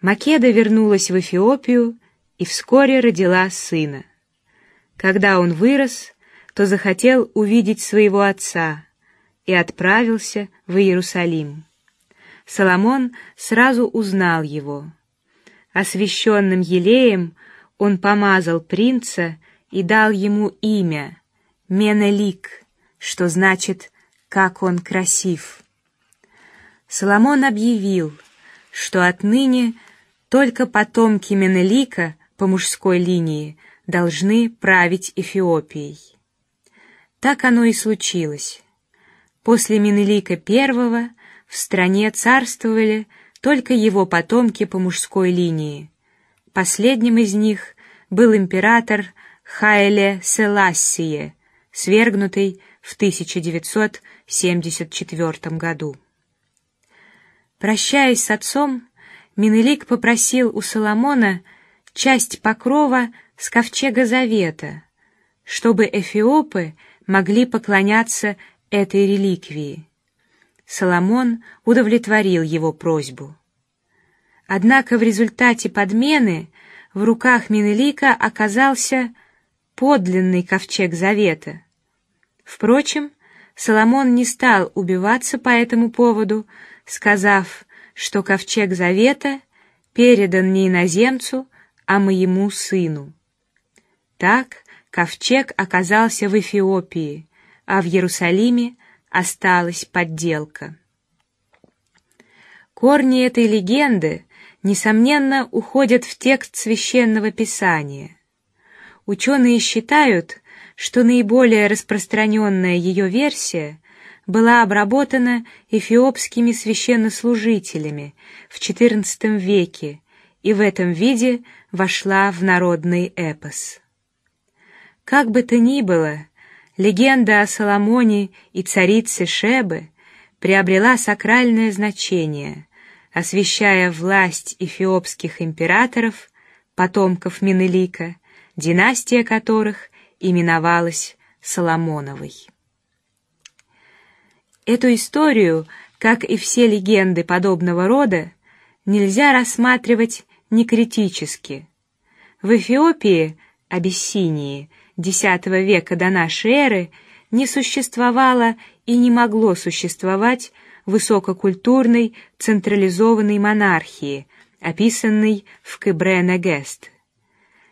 Македа вернулась в Эфиопию и вскоре родила сына. Когда он вырос, то захотел увидеть своего отца и отправился в Иерусалим. Соломон сразу узнал его. Освященным елеем он помазал принца и дал ему имя Менелик, что значит «как он красив». Соломон объявил, что отныне только потомки Менелика по мужской линии должны править Эфиопией. Так оно и случилось. После Менелика I в стране царствовали только его потомки по мужской линии. Последним из них был император Хайле Селассие, свергнутый в 1974 году. Прощаясь с отцом, Менелик попросил у Соломона часть покрова с ковчега Завета, чтобы эфиопы могли поклоняться этой реликвии. Соломон удовлетворил его просьбу. Однако в результате подмены в руках Менелика оказался подлинный ковчег Завета. Впрочем, Соломон не стал убиваться по этому поводу, сказав, что ковчег Завета передан не иноземцу, а моему сыну. Так ковчег оказался в Эфиопии, а в Иерусалиме осталась подделка. Корни этой легенды, несомненно, уходят в текст священного писания. Ученые считают, что наиболее распространенная ее версия была обработана эфиопскими священнослужителями в XIV веке и в этом виде вошла в народный эпос. Как бы то ни было, легенда о Соломоне и царице Шебы приобрела сакральное значение, освещая власть эфиопских императоров, потомков Менелика, династия которых именовалась Соломоновой. Эту историю, как и все легенды подобного рода, нельзя рассматривать некритически. В Эфиопии, Абиссинии, X века до нашей эры не существовало и не могло существовать высококультурной централизованной монархии, описанной в Кебре-Негест.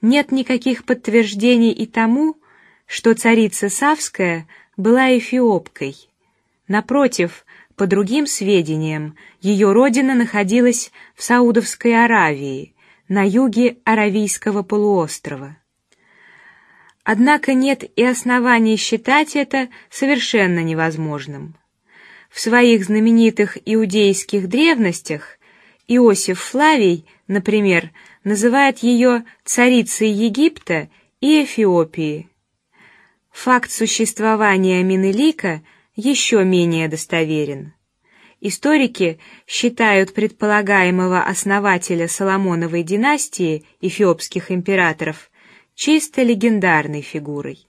Нет никаких подтверждений и тому, что царица Савская была эфиопкой. Напротив, по другим сведениям, ее родина находилась в Саудовской Аравии, на юге Аравийского полуострова. Однако нет и оснований считать это совершенно невозможным. В своих знаменитых иудейских древностях Иосиф Флавий, например, называет ее царицей Египта и Эфиопии. Факт существования Менелика еще менее достоверен. Историки считают предполагаемого основателя Соломоновой династии эфиопских императоров чисто легендарной фигурой.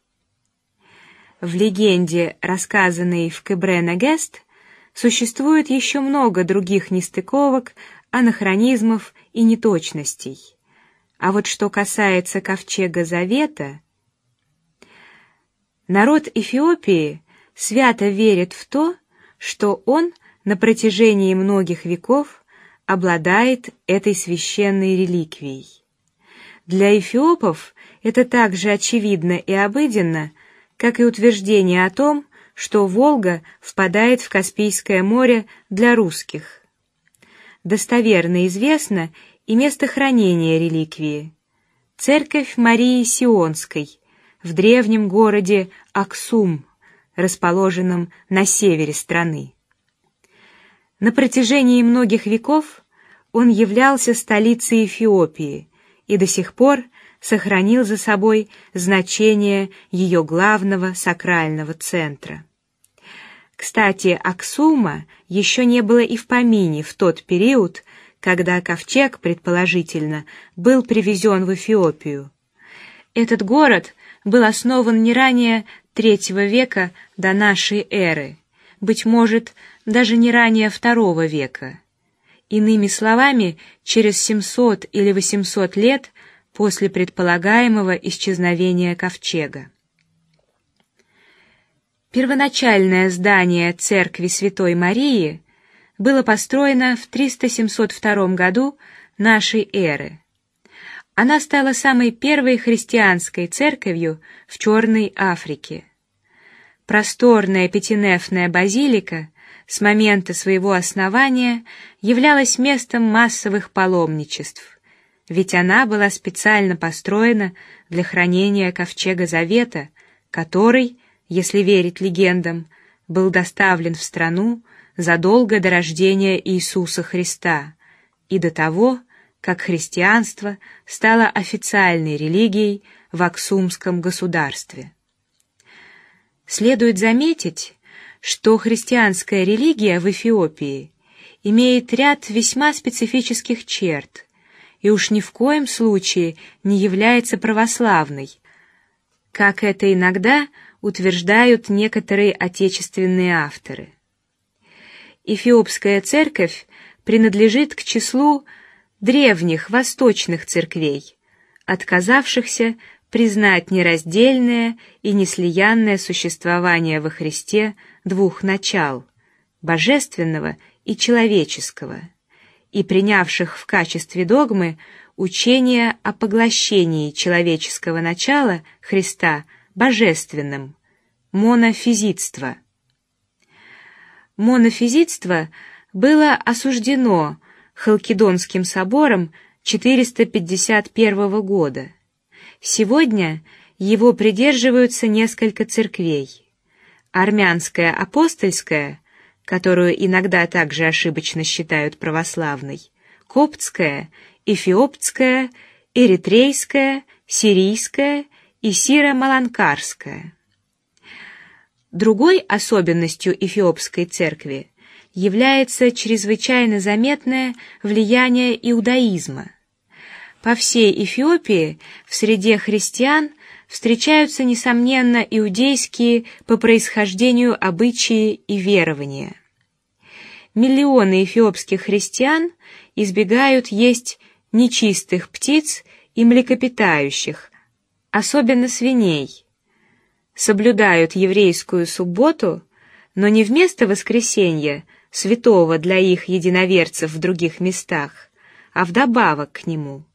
В легенде, рассказанной в Кебре-Нагест, существует еще много других нестыковок, анахронизмов и неточностей. А вот что касается ковчега Завета, народ Эфиопии свято верит в то, что он на протяжении многих веков обладает этой священной реликвией. Для эфиопов это так же очевидно и обыденно, как и утверждение о том, что Волга впадает в Каспийское море для русских. Достоверно известно и место хранения реликвии: церковь Марии Сионской в древнем городе Аксум, расположенном на севере страны. На протяжении многих веков он являлся столицей Эфиопии и до сих пор сохранил за собой значение ее главного сакрального центра. Кстати, Аксума еще не было и в помине в тот период, когда ковчег, предположительно, был привезен в Эфиопию. Этот город был основан не ранее третьего века до нашей эры, быть может, даже не ранее второго века, Иными словами, через 700 или 800 лет после предполагаемого исчезновения ковчега. Первоначальное здание церкви Святой Марии было построено в 300-702 году нашей эры. Она стала самой первой христианской церковью в Черной Африке. Просторная пятинефная базилика с момента своего основания являлась местом массовых паломничеств, ведь она была специально построена для хранения ковчега Завета, который, если верить легендам, был доставлен в страну задолго до рождения Иисуса Христа и до того, как христианство стало официальной религией в Аксумском государстве. Следует заметить, что христианская религия в Эфиопии имеет ряд весьма специфических черт и уж ни в коем случае не является православной, как это иногда утверждают некоторые отечественные авторы. Эфиопская церковь принадлежит к числу древних восточных церквей, отказавшихся признать нераздельное и неслиянное существование во Христе двух начал — божественного и человеческого, и принявших в качестве догмы учение о поглощении человеческого начала Христа божественным, монофизитство. Монофизитство было осуждено Халкидонским собором 451 года. Сегодня его придерживаются несколько церквей. Армянская апостольская, которую иногда также ошибочно считают православной, коптская, эфиопская, эритрейская, сирийская и сиро-маланкарская. Другой особенностью эфиопской церкви является чрезвычайно заметное влияние иудаизма. По всей Эфиопии в среде христиан встречаются несомненно иудейские по происхождению обычаи и верования. Миллионы эфиопских христиан избегают есть нечистых птиц и млекопитающих, особенно свиней. Соблюдают еврейскую субботу, но не вместо воскресенья, святого для их единоверцев в других местах, а вдобавок к нему.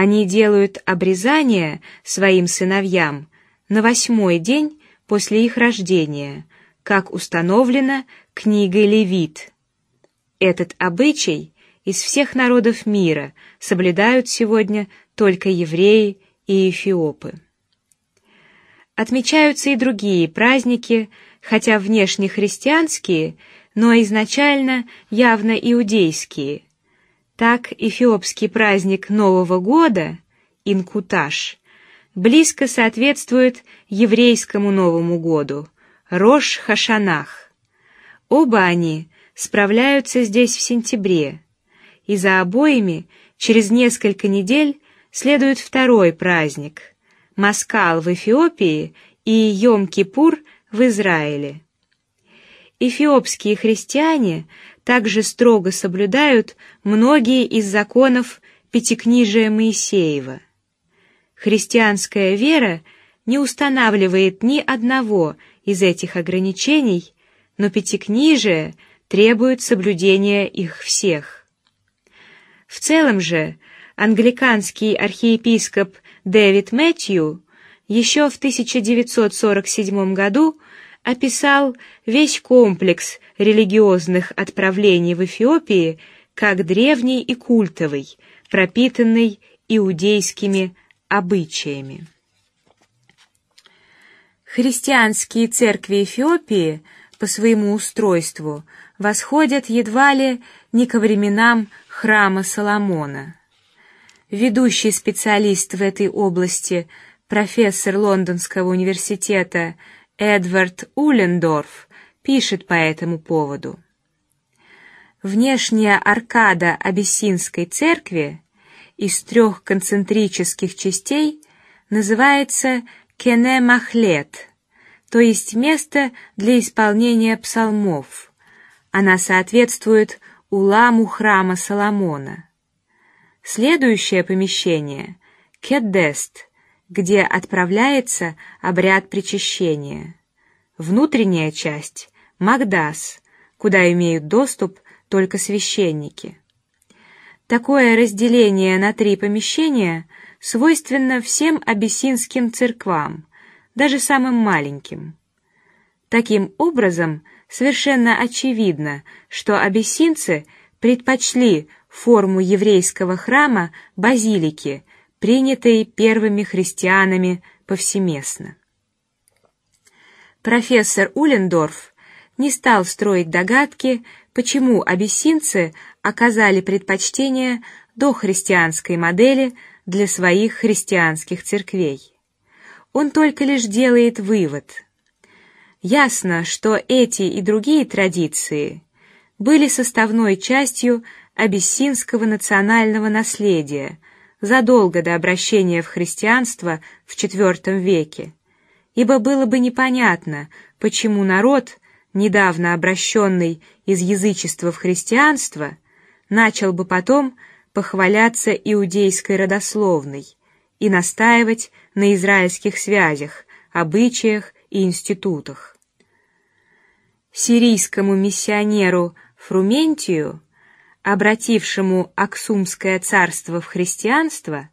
Они делают обрезание своим сыновьям на восьмой день после их рождения, как установлено книгой Левит. Этот обычай из всех народов мира соблюдают сегодня только евреи и эфиопы. Отмечаются и другие праздники, хотя внешне христианские, но изначально явно иудейские. Так эфиопский праздник Нового года Инкуташ близко соответствует еврейскому Новому году Рош Хашанах. Оба они справляются здесь в сентябре, и за обоими через несколько недель следует второй праздник Маскал в Эфиопии и Йом-Кипур в Израиле. Эфиопские христиане также строго соблюдают многие из законов Пятикнижия Моисеева. Христианская вера не устанавливает ни одного из этих ограничений, но Пятикнижие требует соблюдения их всех. В целом же англиканский архиепископ Дэвид Мэтью еще в 1947 году описал весь комплекс религиозных отправлений в Эфиопии как древний и культовый, пропитанный иудейскими обычаями. Христианские церкви Эфиопии по своему устройству восходят едва ли не ко временам храма Соломона. Ведущий специалист в этой области, профессор Лондонского университета Эдвард Улендорф пишет по этому поводу. Внешняя аркада Абиссинской церкви из трех концентрических частей называется кене-махлет, то есть место для исполнения псалмов. Она соответствует уламу храма Соломона. Следующее помещение — Кедест, где отправляется обряд причащения. Внутренняя часть — Магдас, куда имеют доступ только священники. Такое разделение на три помещения свойственно всем абиссинским церквам, даже самым маленьким. Таким образом, совершенно очевидно, что абиссинцы предпочли форму еврейского храма базилики, принятой первыми христианами повсеместно. Профессор Улендорф не стал строить догадки, почему абиссинцы оказали предпочтение дохристианской модели для своих христианских церквей. Он только лишь делает вывод. Ясно, что эти и другие традиции были составной частью абиссинского национального наследия задолго до обращения в христианство в IV веке, ибо было бы непонятно, почему народ, недавно обращенный из язычества в христианство, начал бы потом похваляться иудейской родословной и настаивать на израильских связях, обычаях и институтах. Сирийскому миссионеру Фрументию, обратившему Аксумское царство в христианство,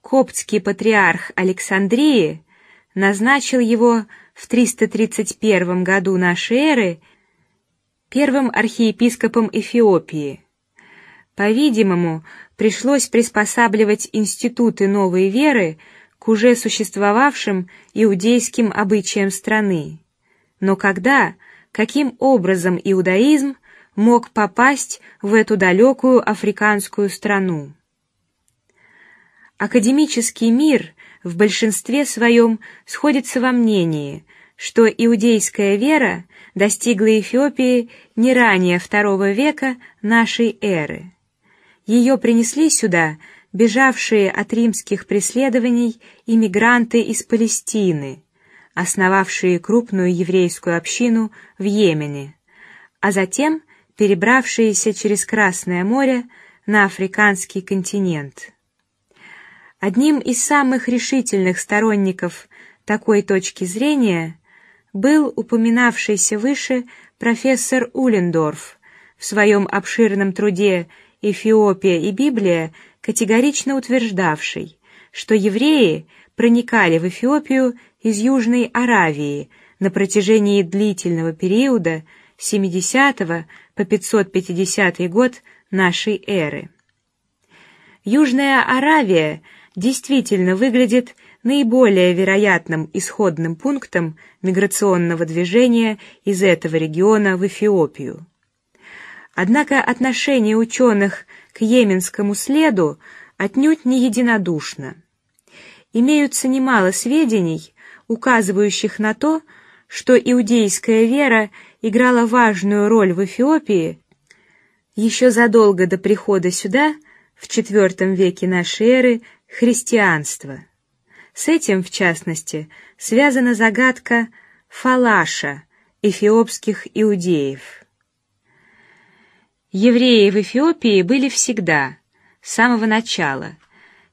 коптский патриарх Александрии назначил его в 331 году нашей эры первым архиепископом Эфиопии. По-видимому, пришлось приспосабливать институты новой веры к уже существовавшим иудейским обычаям страны. Но когда, каким образом иудаизм мог попасть в эту далекую африканскую страну? Академический мир в большинстве своем сходится во мнении, что иудейская вера достигла Эфиопии не ранее второго века нашей эры. Ее принесли сюда бежавшие от римских преследований иммигранты из Палестины, основавшие крупную еврейскую общину в Йемене, а затем перебравшиеся через Красное море на африканский континент. Одним из самых решительных сторонников такой точки зрения был упоминавшийся выше профессор Улендорф в своем обширном труде «Эфиопия и Библия» категорично утверждавший, что евреи проникали в Эфиопию из Южной Аравии на протяжении длительного периода 70 по 550 год нашей эры. Южная Аравия действительно выглядит наиболее вероятным исходным пунктом миграционного движения из этого региона в Эфиопию. Однако отношение ученых к йеменскому следу отнюдь не единодушно. Имеются немало сведений, указывающих на то, что иудейская вера играла важную роль в Эфиопии еще задолго до прихода сюда в IV веке нашей эры христианства. С этим, в частности, связана загадка Фалаша эфиопских иудеев. Евреи в Эфиопии были всегда, с самого начала,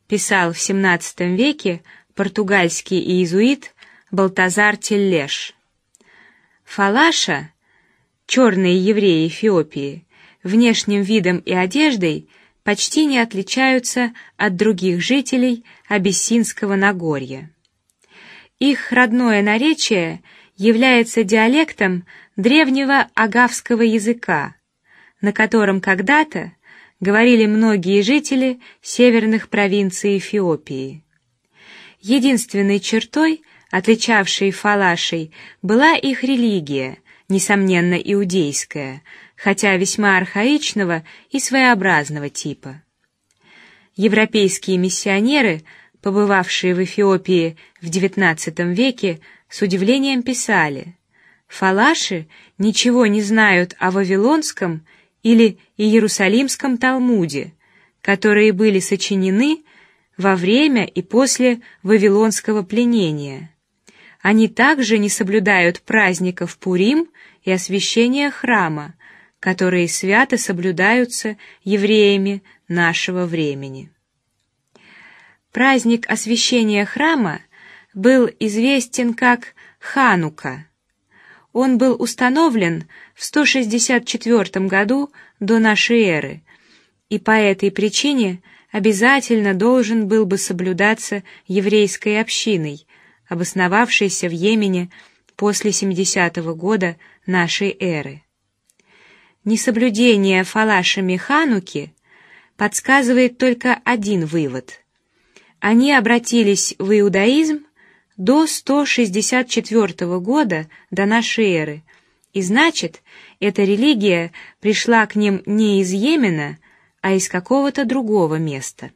писал в XVII веке португальский иезуит Балтазар Теллеш. Фалаша, черные евреи Эфиопии, внешним видом и одеждой почти не отличаются от других жителей Абиссинского Нагорья. Их родное наречие является диалектом древнего агавского языка, на котором когда-то говорили многие жители северных провинций Эфиопии. Единственной чертой, отличавшей фалашей, была их религия, несомненно иудейская, хотя весьма архаичного и своеобразного типа. Европейские миссионеры, побывавшие в Эфиопии в XIX веке, с удивлением писали: фалаши ничего не знают о вавилонском или Иерусалимском Талмуде, которые были сочинены во время и после вавилонского пленения. Они также не соблюдают праздников Пурим и освящения храма, которые свято соблюдаются евреями нашего времени. Праздник освящения храма был известен как Ханука. Он был установлен в 164 году до нашей эры, и по этой причине обязательно должен был бы соблюдаться еврейской общиной, обосновавшейся в Йемене после 70-го года нашей эры. Несоблюдение фалашами Хануки подсказывает только один вывод: они обратились в иудаизм до 164 года до нашей эры, и значит, эта религия пришла к ним не из Йемена, а из какого-то другого места.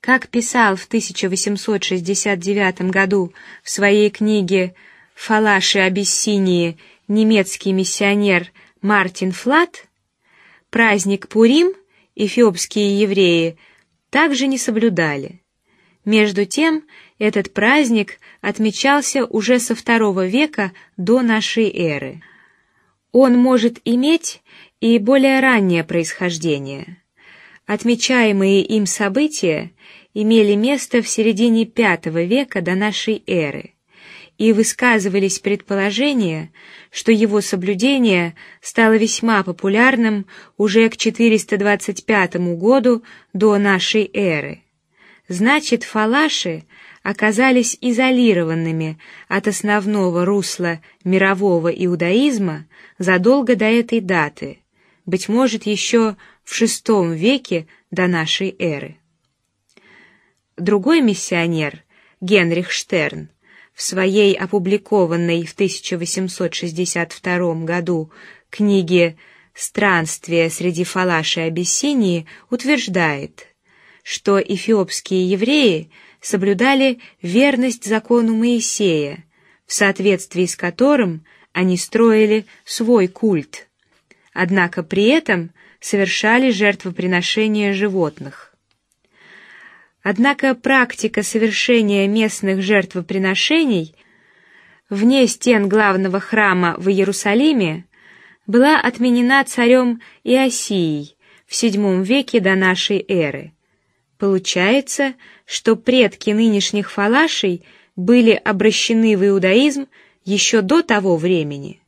Как писал в 1869 году в своей книге «Фалаши Абиссинии» немецкий миссионер Мартин Флат, праздник Пурим эфиопские евреи также не соблюдали. Между тем, этот праздник отмечался уже со второго века до нашей эры. Он может иметь и более раннее происхождение. Отмечаемые им события имели место в середине V века до нашей эры, и высказывались предположения, что его соблюдение стало весьма популярным уже к 425 году до нашей эры. Значит, фалаши оказались изолированными от основного русла мирового иудаизма задолго до этой даты, быть может, еще в VI веке до нашей эры. Другой миссионер, Генрих Штерн, в своей опубликованной в 1862 году книге «Странствия среди фалашей Абиссинии» утверждает, что эфиопские евреи соблюдали верность закону Моисея, в соответствии с которым они строили свой культ, однако при этом совершали жертвоприношения животных. Однако практика совершения местных жертвоприношений вне стен главного храма в Иерусалиме была отменена царем Иосией в VII веке до нашей эры. Получается, что предки нынешних фалашей были обращены в иудаизм еще до того времени.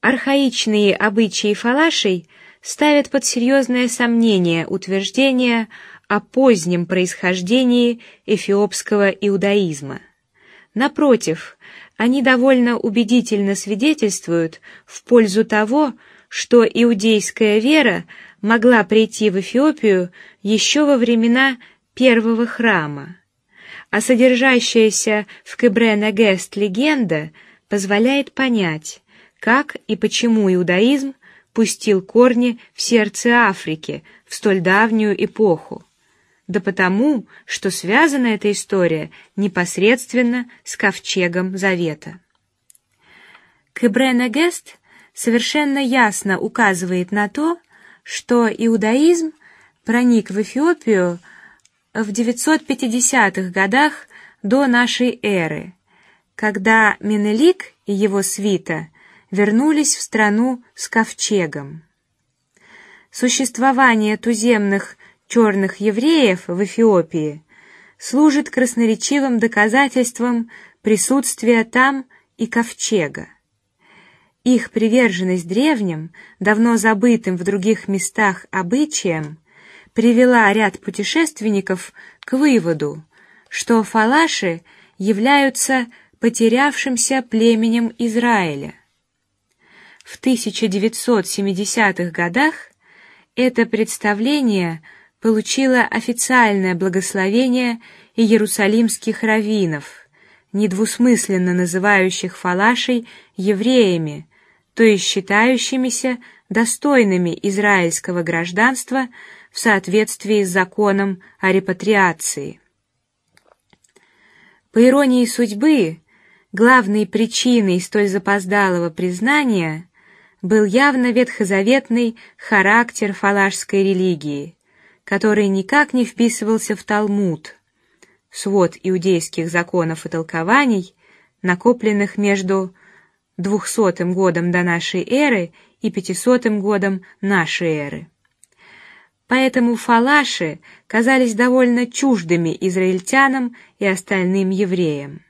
Архаичные обычаи фалашей ставят под серьезное сомнение утверждение о позднем происхождении эфиопского иудаизма. Напротив, они довольно убедительно свидетельствуют в пользу того, что иудейская вера могла прийти в Эфиопию еще во времена первого храма, а содержащаяся в Кебре-Нагест легенда позволяет понять, как и почему иудаизм пустил корни в сердце Африки в столь давнюю эпоху да потому, что связана эта история непосредственно с ковчегом Завета. Кебрена Гест совершенно ясно указывает на то, что иудаизм проник в Эфиопию в 950-х годах до нашей эры, когда Менелик и его свита вернулись в страну с ковчегом. Существование туземных черных евреев в Эфиопии служит красноречивым доказательством присутствия там и ковчега. Их приверженность древним, давно забытым в других местах обычаям, привела ряд путешественников к выводу, что фалаши являются потерявшимся племенем Израиля. В 1970-х годах это представление получила официальное благословение иерусалимских раввинов, недвусмысленно называющих фалашей евреями, то есть считающимися достойными израильского гражданства в соответствии с законом о репатриации. По иронии судьбы, главной причиной столь запоздалого признания был явно ветхозаветный характер фалашской религии который никак не вписывался в Талмуд, свод иудейских законов и толкований, накопленных между двухсотым годом до нашей эры и пятисотым годом нашей эры. Поэтому фалаши казались довольно чуждыми израильтянам и остальным евреям.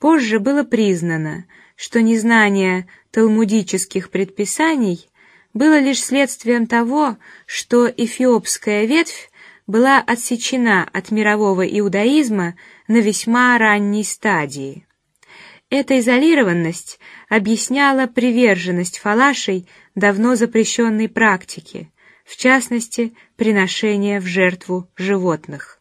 Позже было признано, что незнание талмудических предписаний было лишь следствием того, что эфиопская ветвь была отсечена от мирового иудаизма на весьма ранней стадии. Эта изолированность объясняла приверженность фалашей давно запрещенной практике, в частности, приношения в жертву животных.